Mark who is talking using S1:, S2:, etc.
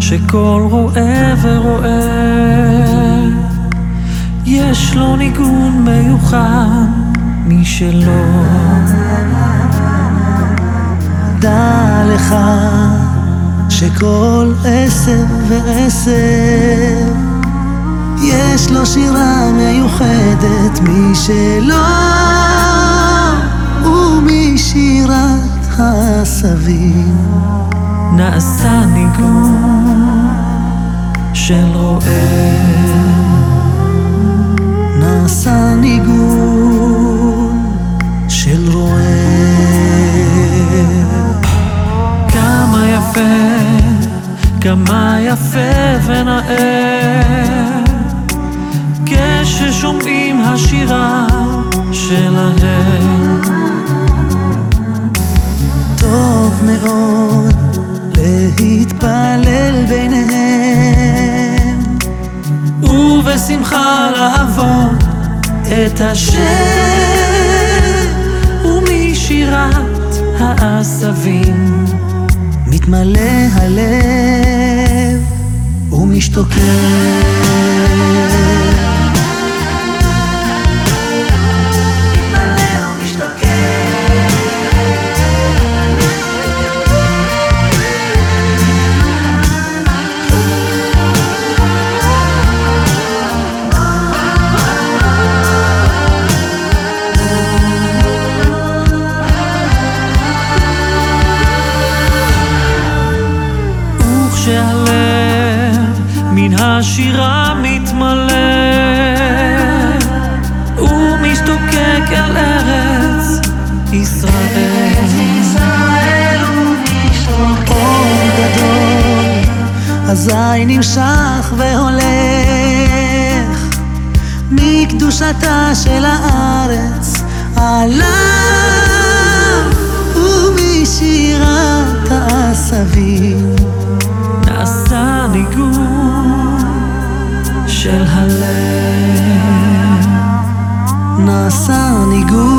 S1: שכל רואה ורואה יש לו ניגון מיוחד משלו.
S2: דע לך שכל עשר ועשר יש לו שירה מיוחדת משלו ומשירת העשבים
S1: נעשה ניגון של רועה
S2: נעשה ניגון של רועה
S1: כמה יפה, כמה יפה ונאה. כששומעים השירה שלהם.
S2: טוב מאוד
S1: ובשמחה לעבוד את השם ומשירת העשבים.
S2: מתמלא הלב ומשתוקק
S1: השירה מתמלא ומשתוקק אל ארץ ישראל.
S2: אזי נמשך והולך מקדושתה של הארץ עליו ומשירת העשבים
S1: של הלב.
S2: נעשה ניגון